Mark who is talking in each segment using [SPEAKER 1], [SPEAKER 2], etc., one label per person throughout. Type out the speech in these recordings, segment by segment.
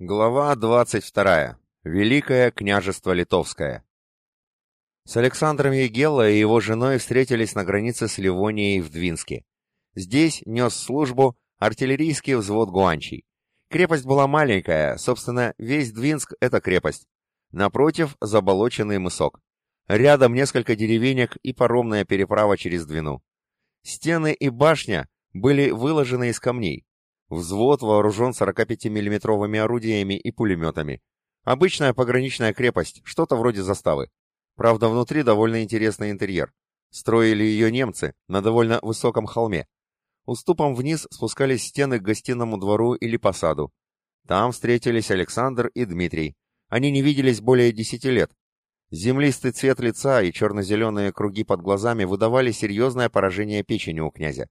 [SPEAKER 1] Глава 22. Великое княжество Литовское. С Александром Егелло и его женой встретились на границе с Ливонией в Двинске. Здесь нес службу артиллерийский взвод гуанчей. Крепость была маленькая, собственно, весь Двинск — это крепость. Напротив — заболоченный мысок. Рядом несколько деревенек и паромная переправа через Двину. Стены и башня были выложены из камней, Взвод вооружен 45-миллиметровыми орудиями и пулеметами. Обычная пограничная крепость, что-то вроде заставы. Правда, внутри довольно интересный интерьер. Строили ее немцы на довольно высоком холме. Уступом вниз спускались стены к гостиному двору или посаду. Там встретились Александр и Дмитрий. Они не виделись более десяти лет. Землистый цвет лица и черно-зеленые круги под глазами выдавали серьезное поражение печени у князя.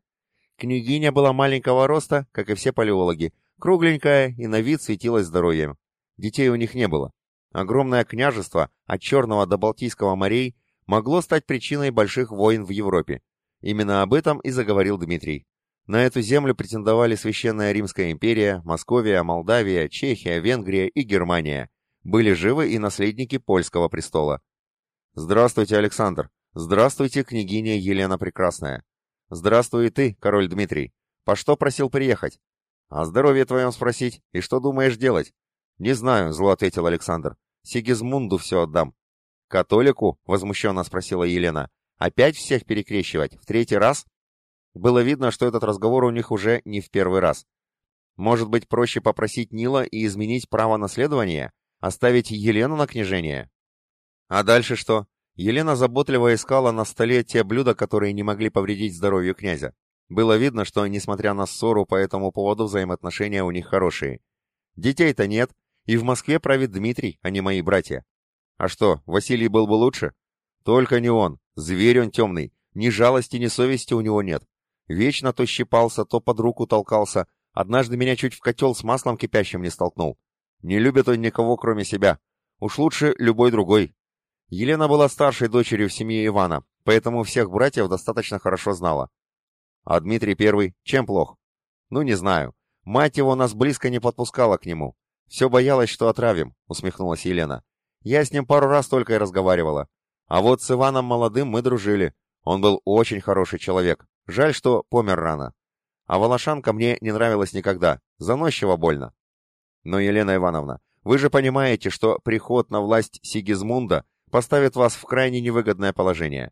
[SPEAKER 1] Княгиня была маленького роста, как и все палеологи, кругленькая и на вид светилась здоровьем. Детей у них не было. Огромное княжество от Черного до Балтийского морей могло стать причиной больших войн в Европе. Именно об этом и заговорил Дмитрий. На эту землю претендовали Священная Римская империя, Московия, Молдавия, Чехия, Венгрия и Германия. Были живы и наследники польского престола. «Здравствуйте, Александр! Здравствуйте, княгиня Елена Прекрасная! «Здравствуй ты, король Дмитрий. По что просил приехать?» «О здоровье твоем спросить, и что думаешь делать?» «Не знаю», — зло ответил Александр. «Сигизмунду все отдам». «Католику?» — возмущенно спросила Елена. «Опять всех перекрещивать? В третий раз?» Было видно, что этот разговор у них уже не в первый раз. Может быть, проще попросить Нила и изменить право наследования? Оставить Елену на княжение? А дальше что? Елена заботливо искала на столе те блюда, которые не могли повредить здоровью князя. Было видно, что, несмотря на ссору по этому поводу, взаимоотношения у них хорошие. Детей-то нет, и в Москве правит Дмитрий, а не мои братья. А что, Василий был бы лучше? Только не он. Зверь он темный. Ни жалости, ни совести у него нет. Вечно то щипался, то под руку толкался. Однажды меня чуть в котел с маслом кипящим не столкнул. Не любит он никого, кроме себя. Уж лучше любой другой, Елена была старшей дочерью в семье Ивана, поэтому всех братьев достаточно хорошо знала. А Дмитрий Первый чем плох? Ну, не знаю. Мать его нас близко не подпускала к нему. Все боялась, что отравим, усмехнулась Елена. Я с ним пару раз только и разговаривала. А вот с Иваном Молодым мы дружили. Он был очень хороший человек. Жаль, что помер рано. А Волошанка мне не нравилась никогда. Заносчиво больно. Но, Елена Ивановна, вы же понимаете, что приход на власть Сигизмунда поставит вас в крайне невыгодное положение.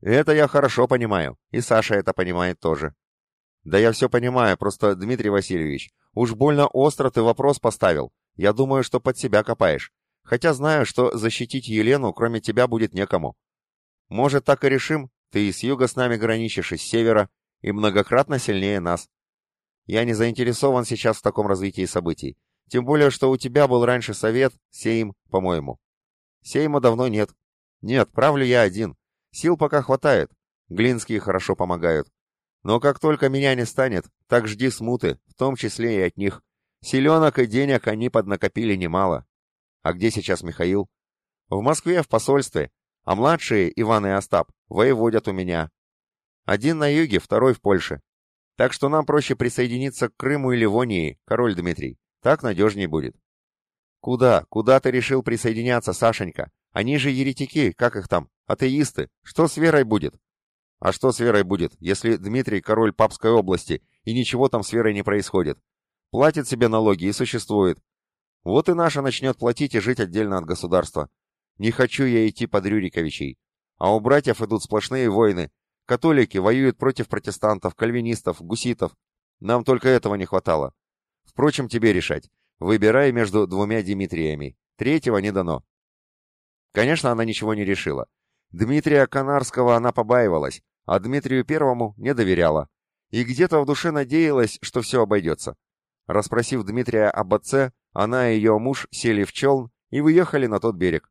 [SPEAKER 1] Это я хорошо понимаю, и Саша это понимает тоже. Да я все понимаю, просто, Дмитрий Васильевич, уж больно остро ты вопрос поставил. Я думаю, что под себя копаешь. Хотя знаю, что защитить Елену, кроме тебя, будет некому. Может, так и решим? Ты и с юга с нами граничишь, и с севера, и многократно сильнее нас. Я не заинтересован сейчас в таком развитии событий. Тем более, что у тебя был раньше совет, сейм, по-моему. Сейма давно нет. Нет, правлю я один. Сил пока хватает. Глинские хорошо помогают. Но как только меня не станет, так жди смуты, в том числе и от них. Селенок и денег они поднакопили немало. А где сейчас Михаил? В Москве, в посольстве. А младшие, Иван и Остап, воеводят у меня. Один на юге, второй в Польше. Так что нам проще присоединиться к Крыму и Ливонии, король Дмитрий. Так надежнее будет. «Куда? Куда ты решил присоединяться, Сашенька? Они же еретики, как их там, атеисты. Что с верой будет?» «А что с верой будет, если Дмитрий король Папской области, и ничего там с верой не происходит? Платит себе налоги и существует. Вот и наша начнет платить и жить отдельно от государства. Не хочу я идти под Рюриковичей. А у братьев идут сплошные войны. Католики воюют против протестантов, кальвинистов, гуситов. Нам только этого не хватало. Впрочем, тебе решать. Выбирай между двумя Дмитриями. Третьего не дано. Конечно, она ничего не решила. Дмитрия Канарского она побаивалась, а Дмитрию Первому не доверяла. И где-то в душе надеялась, что все обойдется. Распросив Дмитрия об отце, она и ее муж сели в челн и выехали на тот берег.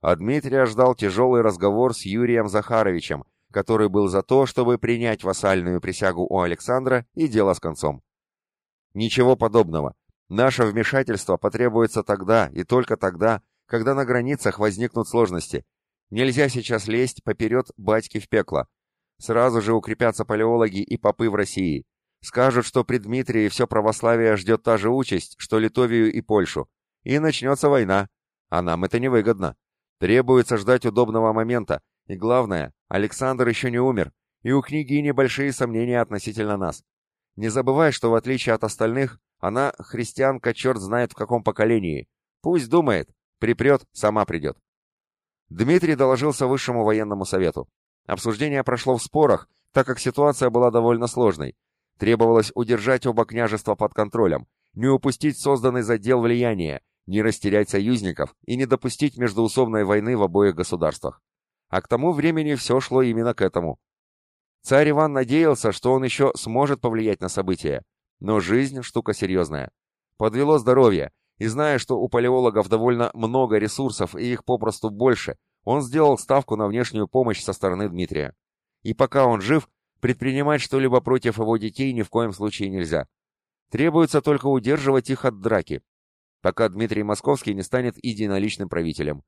[SPEAKER 1] А Дмитрия ждал тяжелый разговор с Юрием Захаровичем, который был за то, чтобы принять вассальную присягу у Александра и дело с концом. Ничего подобного. Наше вмешательство потребуется тогда и только тогда, когда на границах возникнут сложности. Нельзя сейчас лезть поперед батьки в пекло. Сразу же укрепятся палеологи и попы в России. Скажут, что при Дмитрии все православие ждет та же участь, что Литовию и Польшу. И начнется война. А нам это невыгодно. Требуется ждать удобного момента. И главное, Александр еще не умер, и у княгини большие сомнения относительно нас. Не забывай, что в отличие от остальных, она христианка черт знает в каком поколении. Пусть думает, припрет, сама придет. Дмитрий доложился высшему военному совету. Обсуждение прошло в спорах, так как ситуация была довольно сложной. Требовалось удержать оба княжества под контролем, не упустить созданный задел влияния, не растерять союзников и не допустить междоусобной войны в обоих государствах. А к тому времени все шло именно к этому. Царь Иван надеялся, что он еще сможет повлиять на события, но жизнь – штука серьезная. Подвело здоровье, и зная, что у палеологов довольно много ресурсов и их попросту больше, он сделал ставку на внешнюю помощь со стороны Дмитрия. И пока он жив, предпринимать что-либо против его детей ни в коем случае нельзя. Требуется только удерживать их от драки, пока Дмитрий Московский не станет единоличным правителем.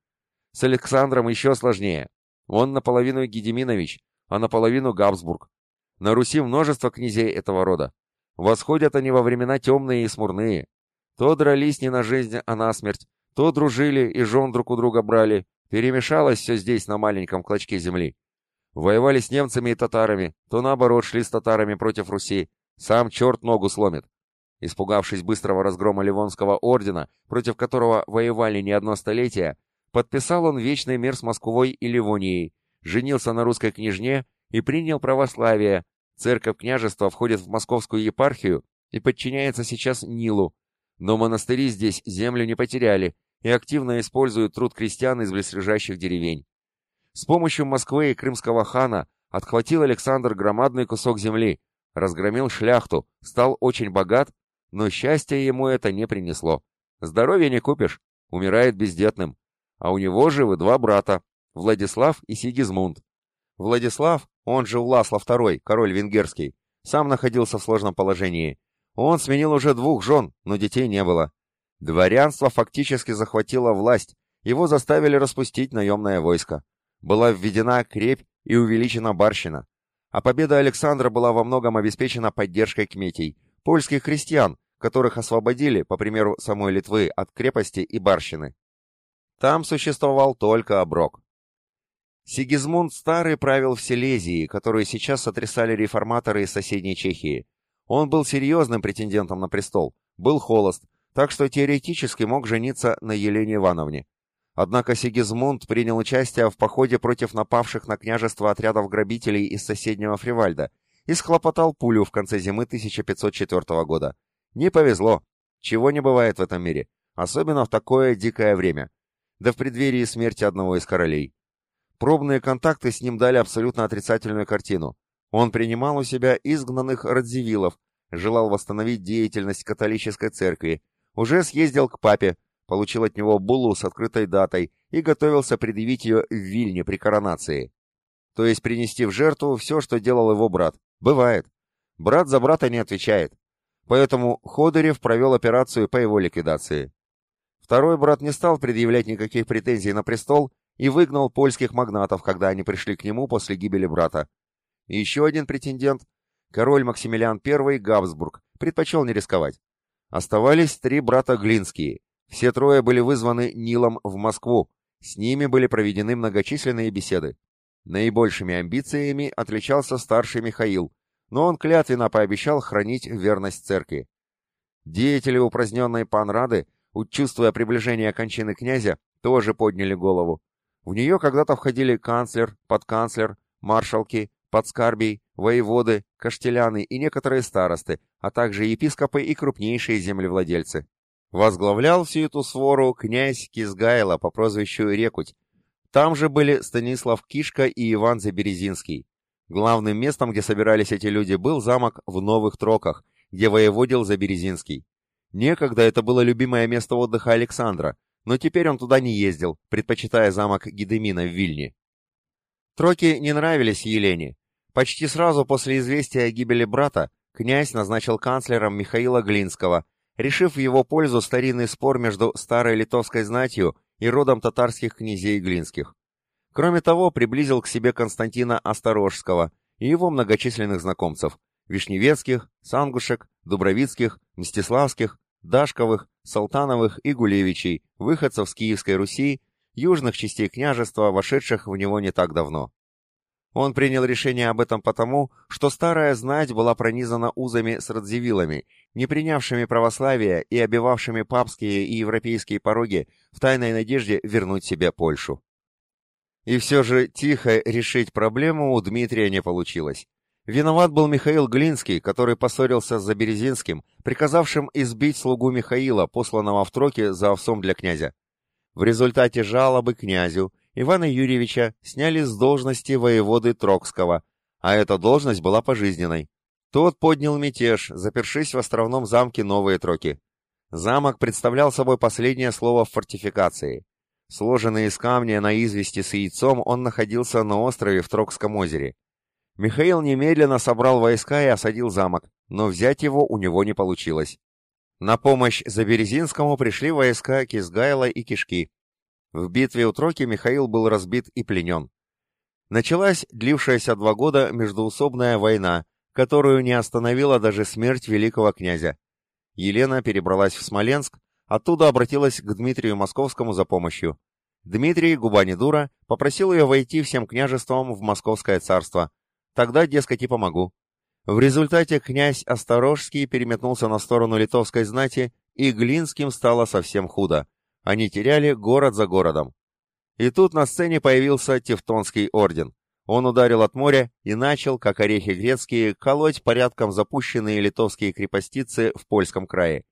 [SPEAKER 1] С Александром еще сложнее. Он наполовину Гедеминович, а наполовину Габсбург. На Руси множество князей этого рода. Восходят они во времена темные и смурные. То дрались не на жизнь, а на смерть, то дружили и жен друг у друга брали. Перемешалось все здесь, на маленьком клочке земли. Воевали с немцами и татарами, то наоборот шли с татарами против Руси. Сам черт ногу сломит. Испугавшись быстрого разгрома Ливонского ордена, против которого воевали не одно столетие, подписал он вечный мир с Москвой и Ливонией, женился на русской княжне и принял православие. Церковь княжества входит в московскую епархию и подчиняется сейчас Нилу, но монастыри здесь землю не потеряли и активно используют труд крестьян из близлежащих деревень. С помощью Москвы и крымского хана отхватил Александр громадный кусок земли, разгромил шляхту, стал очень богат но счастья ему это не принесло. Здоровья не купишь, умирает бездетным. А у него живы два брата, Владислав и Сигизмунд. Владислав, он же Власлав II, король венгерский, сам находился в сложном положении. Он сменил уже двух жен, но детей не было. Дворянство фактически захватило власть, его заставили распустить наемное войско. Была введена крепь и увеличена барщина. А победа Александра была во многом обеспечена поддержкой кметей, польских крестьян, которых освободили, по примеру самой Литвы, от крепости и барщины. Там существовал только оброк. Сигизмунд Старый правил в Силезии, которую сейчас сотрясали реформаторы из соседней Чехии. Он был серьезным претендентом на престол, был холост, так что теоретически мог жениться на Елене Ивановне. Однако Сигизмунд принял участие в походе против напавших на княжество отрядов грабителей из соседнего Фривальда и схлопотал пулю в конце зимы 1504 года. Не повезло. Чего не бывает в этом мире. Особенно в такое дикое время. Да в преддверии смерти одного из королей. Пробные контакты с ним дали абсолютно отрицательную картину. Он принимал у себя изгнанных радзивиллов, желал восстановить деятельность католической церкви, уже съездил к папе, получил от него буллу с открытой датой и готовился предъявить ее в Вильне при коронации. То есть принести в жертву все, что делал его брат. Бывает. Брат за брата не отвечает. Поэтому Ходырев провел операцию по его ликвидации. Второй брат не стал предъявлять никаких претензий на престол и выгнал польских магнатов, когда они пришли к нему после гибели брата. И еще один претендент, король Максимилиан I Габсбург, предпочел не рисковать. Оставались три брата Глинские. Все трое были вызваны Нилом в Москву. С ними были проведены многочисленные беседы. Наибольшими амбициями отличался старший Михаил, но он клятвенно пообещал хранить верность церкви. Деятели упраздненной панрады, чувствуя приближение кончины князя, тоже подняли голову. В нее когда-то входили канцлер, подканцлер, маршалки, подскарбий, воеводы, каштеляны и некоторые старосты, а также епископы и крупнейшие землевладельцы. Возглавлял всю эту свору князь Кизгайло по прозвищу Рекуть. Там же были Станислав Кишка и Иван Заберезинский. Главным местом, где собирались эти люди, был замок в Новых Троках, где воеводил Заберезинский. Некогда это было любимое место отдыха Александра, но теперь он туда не ездил, предпочитая замок Гедемина в Вильне. Троки не нравились Елене. Почти сразу после известия о гибели брата князь назначил канцлером Михаила Глинского, решив в его пользу старинный спор между старой литовской знатью и родом татарских князей Глинских. Кроме того, приблизил к себе Константина Осторожского и его многочисленных знакомцев, Вишневецких, Сангушек, Дубровицких, Мстиславских, Дашковых, Салтановых и Гулевичей, выходцев с Киевской Руси, южных частей княжества, вошедших в него не так давно. Он принял решение об этом потому, что старая знать была пронизана узами с радзивиллами, не принявшими православие и обивавшими папские и европейские пороги в тайной надежде вернуть себе Польшу. И все же тихо решить проблему у Дмитрия не получилось. Виноват был Михаил Глинский, который поссорился с Заберезинским, приказавшим избить слугу Михаила, посланного в Троки за овсом для князя. В результате жалобы князю Ивана Юрьевича сняли с должности воеводы Трокского, а эта должность была пожизненной. Тот поднял мятеж, запершись в островном замке Новые Троки. Замок представлял собой последнее слово в фортификации. Сложенный из камня на извести с яйцом, он находился на острове в Трокском озере. Михаил немедленно собрал войска и осадил замок, но взять его у него не получилось. На помощь Заберезинскому пришли войска Кизгайла и Кишки. В битве у Троки Михаил был разбит и пленен. Началась длившаяся два года междуусобная война, которую не остановила даже смерть великого князя. Елена перебралась в Смоленск, оттуда обратилась к Дмитрию Московскому за помощью. Дмитрий, губа не дура, попросил ее войти всем княжеством в Московское царство, Тогда, дескать, и помогу. В результате князь Осторожский переметнулся на сторону литовской знати, и Глинским стало совсем худо. Они теряли город за городом. И тут на сцене появился Тевтонский орден. Он ударил от моря и начал, как орехи грецкие, колоть порядком запущенные литовские крепостицы в польском крае.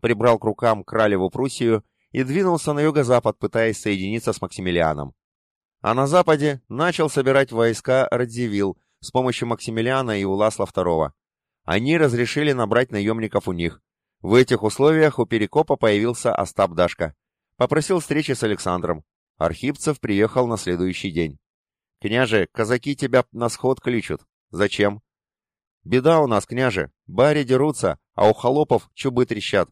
[SPEAKER 1] Прибрал к рукам Кралеву Пруссию и двинулся на юго-запад, пытаясь соединиться с Максимилианом. А на западе начал собирать войска Радзивилл, с помощью Максимилиана и Уласла II. Они разрешили набрать наемников у них. В этих условиях у Перекопа появился Остап Дашка. Попросил встречи с Александром. Архипцев приехал на следующий день. «Княже, казаки тебя на сход кличут. Зачем?» «Беда у нас, княже. Бари дерутся, а у холопов чубы трещат.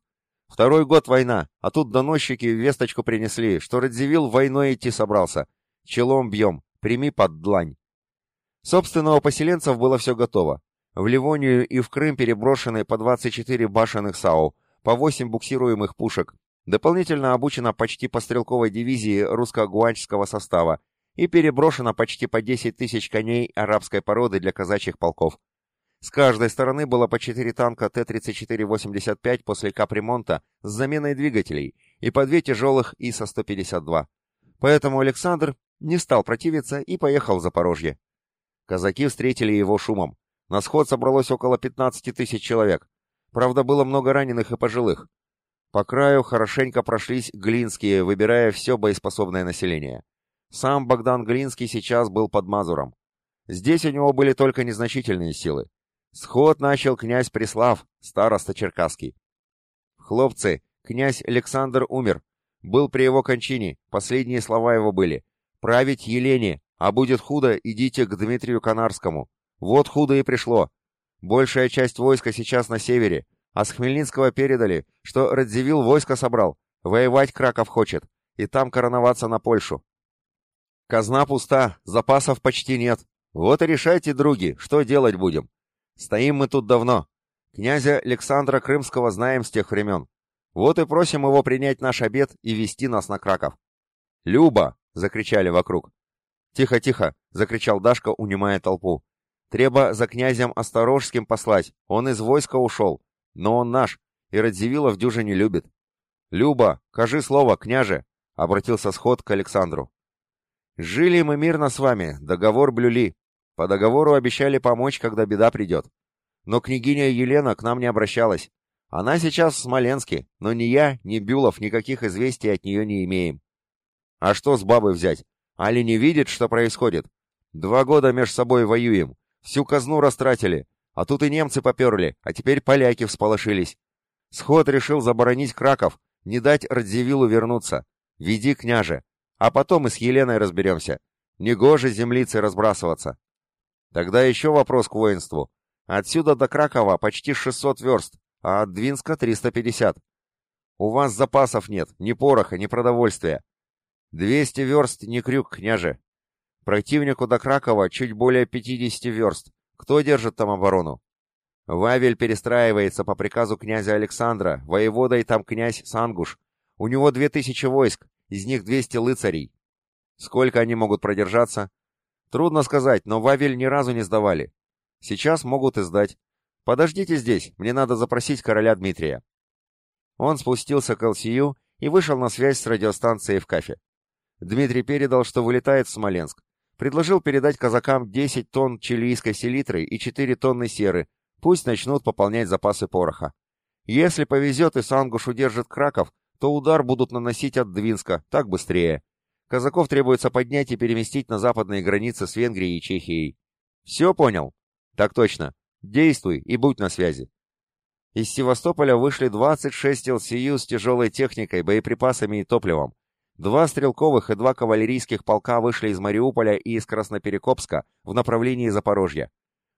[SPEAKER 1] Второй год война, а тут доносчики весточку принесли, что Радзивилл войной идти собрался. Челом бьем, прими под длань. Собственно, у поселенцев было все готово. В Ливонию и в Крым переброшены по 24 башенных САУ, по 8 буксируемых пушек, дополнительно обучена почти по стрелковой дивизии русско-гуанчского состава и переброшено почти по 10 тысяч коней арабской породы для казачьих полков. С каждой стороны было по 4 танка Т-34-85 после капремонта с заменой двигателей и по 2 тяжелых ИСа-152. Поэтому Александр не стал противиться и поехал в Запорожье. Казаки встретили его шумом. На сход собралось около 15 тысяч человек. Правда, было много раненых и пожилых. По краю хорошенько прошлись Глинские, выбирая все боеспособное население. Сам Богдан Глинский сейчас был под Мазуром. Здесь у него были только незначительные силы. Сход начал князь Преслав, староста Черкасский. «Хлопцы, князь Александр умер. Был при его кончине, последние слова его были. Править Елене, а будет худо, идите к Дмитрию Канарскому. Вот худо и пришло. Большая часть войска сейчас на севере, а с Хмельницкого передали, что Радзивилл войско собрал, воевать Краков хочет, и там короноваться на Польшу. Казна пуста, запасов почти нет. Вот и решайте, други, что делать будем. Стоим мы тут давно. Князя Александра Крымского знаем с тех времен. Вот и просим его принять наш обед и вести нас на Краков. «Люба!» — закричали вокруг. «Тихо, тихо!» — закричал Дашка, унимая толпу. «Треба за князем Осторожским послать, он из войска ушел, но он наш, и Радзивилла в дюже любит». «Люба, кажи слово, княже!» — обратился сход к Александру. «Жили мы мирно с вами, договор блюли. По договору обещали помочь, когда беда придет. Но княгиня Елена к нам не обращалась. Она сейчас в Смоленске, но ни я, ни Бюлов никаких известий от нее не имеем. А что с бабой взять? Али не видит, что происходит? Два года меж собой воюем, всю казну растратили, а тут и немцы поперли, а теперь поляки всполошились. Сход решил заборонить Краков, не дать Радзивиллу вернуться. Веди, княже, а потом и с Еленой разберемся. Негоже землицы разбрасываться. Тогда еще вопрос к воинству. Отсюда до Кракова почти 600 верст, а от Двинска 350. У вас запасов нет, ни пороха, ни продовольствия. «Двести верст не крюк, княже. Противнику до Кракова чуть более пятидесяти верст. Кто держит там оборону?» Вавель перестраивается по приказу князя Александра, воеводой там князь Сангуш. У него две тысячи войск, из них двести лыцарей. Сколько они могут продержаться? Трудно сказать, но Вавель ни разу не сдавали. Сейчас могут и сдать. Подождите здесь, мне надо запросить короля Дмитрия. Он спустился к ЛСЮ и вышел на связь с радиостанцией в Кафе. Дмитрий передал, что вылетает в Смоленск. Предложил передать казакам 10 тонн чилийской селитры и 4 тонны серы, пусть начнут пополнять запасы пороха. Если повезет и Сангуш удержит Краков, то удар будут наносить от Двинска, так быстрее. Казаков требуется поднять и переместить на западные границы с Венгрией и Чехией. Все понял? Так точно. Действуй и будь на связи. Из Севастополя вышли 26 ЛСЮ с тяжелой техникой, боеприпасами и топливом. Два стрелковых и два кавалерийских полка вышли из Мариуполя и из Красноперекопска в направлении Запорожья.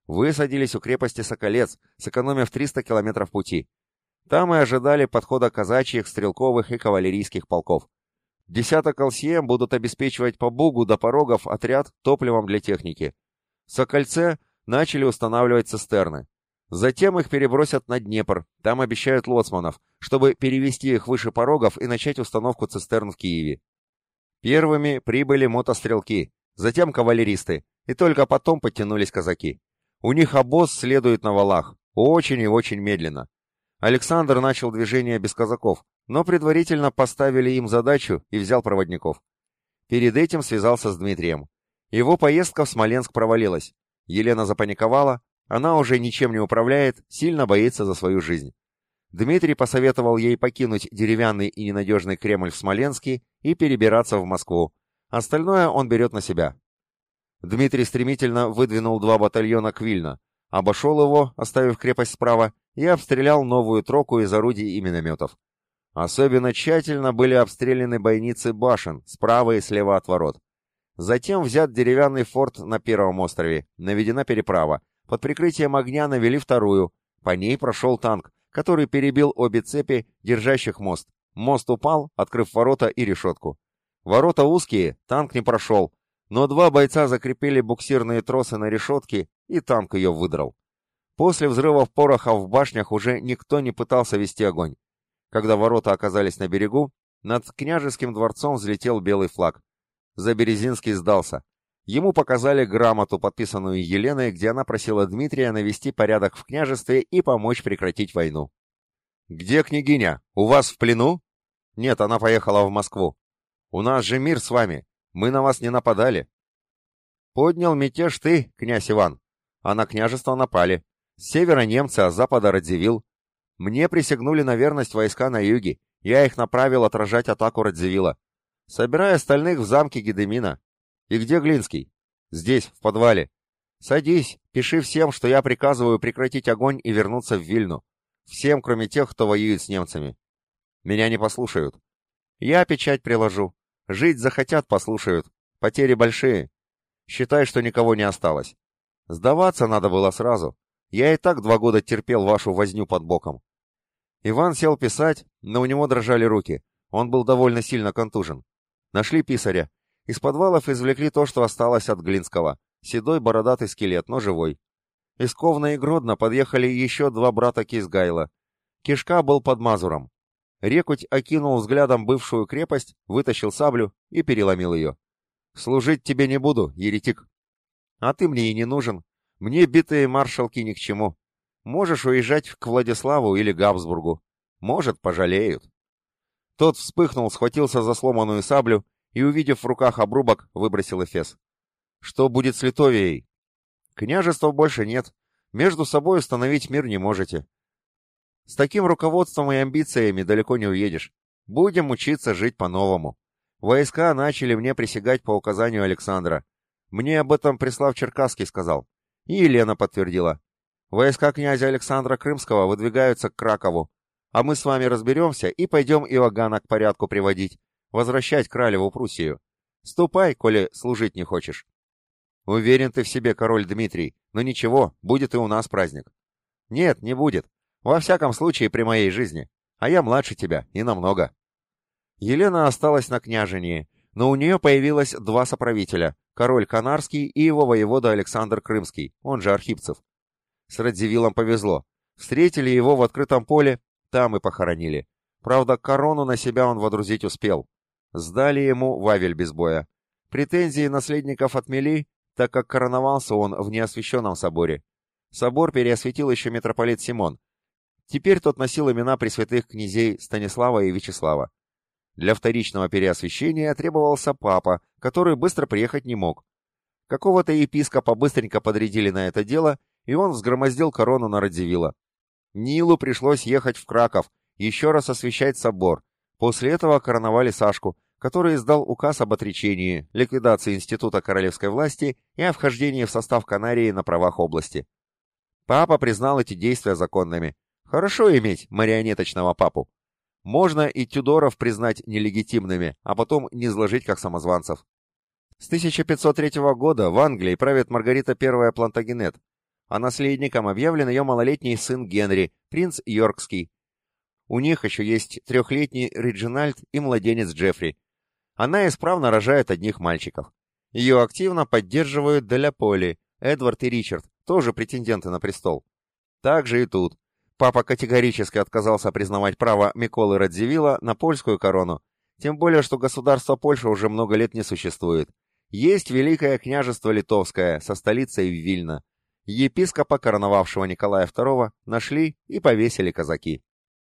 [SPEAKER 1] Высадились у крепости Соколец, сэкономив 300 километров пути. Там и ожидали подхода казачьих, стрелковых и кавалерийских полков. Десяток ЛСМ будут обеспечивать по Бугу до порогов отряд топливом для техники. В Сокольце начали устанавливать цистерны. Затем их перебросят на Днепр, там обещают лоцманов, чтобы перевести их выше порогов и начать установку цистерн в Киеве. Первыми прибыли мотострелки, затем кавалеристы, и только потом подтянулись казаки. У них обоз следует на валах, очень и очень медленно. Александр начал движение без казаков, но предварительно поставили им задачу и взял проводников. Перед этим связался с Дмитрием. Его поездка в Смоленск провалилась. Елена запаниковала, она уже ничем не управляет, сильно боится за свою жизнь. Дмитрий посоветовал ей покинуть деревянный и ненадежный Кремль в Смоленске и перебираться в Москву. Остальное он берет на себя. Дмитрий стремительно выдвинул два батальона к Вильно, обошел его, оставив крепость справа, и обстрелял новую троку из орудий и минометов. Особенно тщательно были обстреляны бойницы башен справа и слева от ворот. Затем взят деревянный форт на первом острове, наведена переправа. Под прикрытием огня навели вторую. По ней прошел танк, который перебил обе цепи, держащих мост. Мост упал, открыв ворота и решетку. Ворота узкие, танк не прошел, но два бойца закрепили буксирные тросы на решетке, и танк ее выдрал. После взрывов пороха в башнях уже никто не пытался вести огонь. Когда ворота оказались на берегу, над княжеским дворцом взлетел белый флаг. Заберезинский сдался. Ему показали грамоту, подписанную Еленой, где она просила Дмитрия навести порядок в княжестве и помочь прекратить войну. «Где княгиня? У вас в плену?» «Нет, она поехала в Москву. У нас же мир с вами. Мы на вас не нападали». «Поднял мятеж ты, князь Иван, а на княжество напали. С севера немцы, а с запада Радзивилл. Мне присягнули на верность войска на юге. Я их направил отражать атаку Радзивилла. Собирай остальных в замке Гедемина. И где Глинский? Здесь, в подвале. Садись, пиши всем, что я приказываю прекратить огонь и вернуться в Вильну. Всем, кроме тех, кто воюет с немцами. Меня не послушают. Я печать приложу. Жить захотят, послушают. Потери большие. Считай, что никого не осталось. Сдаваться надо было сразу. Я и так два года терпел вашу возню под боком. Иван сел писать, но у него дрожали руки. Он был довольно сильно контужен. Нашли писаря. Из подвалов извлекли то, что осталось от Глинского. Седой бородатый скелет, но живой. Из Ковна и Гродно подъехали еще два брата Кизгайла. Кишка был под Мазуром. Рекуть окинул взглядом бывшую крепость, вытащил саблю и переломил ее. «Служить тебе не буду, еретик. А ты мне и не нужен. Мне битые маршалки ни к чему. Можешь уезжать к Владиславу или Габсбургу. Может, пожалеют. Тот вспыхнул, схватился за сломанную саблю и, увидев в руках обрубок, выбросил эфес. Что будет с Литовией? Княжествов больше нет. Между собой установить мир не можете. С таким руководством и амбициями далеко не уедешь. Будем учиться жить по-новому. Войска начали мне присягать по указанию Александра. Мне об этом Преслав Черкасский сказал. И Елена подтвердила. Войска князя Александра Крымского выдвигаются к Кракову, а мы с вами разберемся и пойдем Иоганна к порядку приводить, возвращать Кралеву Пруссию. Ступай, коли служить не хочешь. Уверен ты в себе, король Дмитрий, но ничего, будет и у нас праздник. Нет, не будет. Во всяком случае, при моей жизни. А я младше тебя, и намного. Елена осталась на княжении, но у нее появилось два соправителя, король Канарский и его воевода Александр Крымский, он же Архипцев. С Радзивиллом повезло. Встретили его в открытом поле, там и похоронили. Правда, корону на себя он водрузить успел. Сдали ему Вавель без боя. Претензии наследников отмели, так как короновался он в неосвященном соборе. Собор переосветил еще митрополит Симон. Теперь тот носил имена пресвятых князей Станислава и Вячеслава. Для вторичного переосвящения требовался папа, который быстро приехать не мог. Какого-то епископа быстренько подрядили на это дело, и он взгромоздил корону на Радзивилла. Нилу пришлось ехать в Краков, еще раз освящать собор. После этого короновали Сашку, который издал указ об отречении, ликвидации института королевской власти и о вхождении в состав Канарии на правах области. Папа признал эти действия законными. Хорошо иметь марионеточного папу. Можно и Тюдоров признать нелегитимными, а потом не изложить как самозванцев. С 1503 года в Англии правит Маргарита I Плантагенет, а наследником объявлен ее малолетний сын Генри, принц Йоркский. У них еще есть трехлетний Реджинальд и младенец Джеффри. Она исправно рожает одних мальчиков. Ее активно поддерживают Деля Поли, Эдвард и Ричард, тоже претенденты на престол. Так же и тут. Папа категорически отказался признавать право Миколы Радзивилла на польскую корону, тем более, что государство Польша уже много лет не существует. Есть Великое княжество Литовское со столицей в Вильно. Епископа, короновавшего Николая II, нашли и повесили казаки.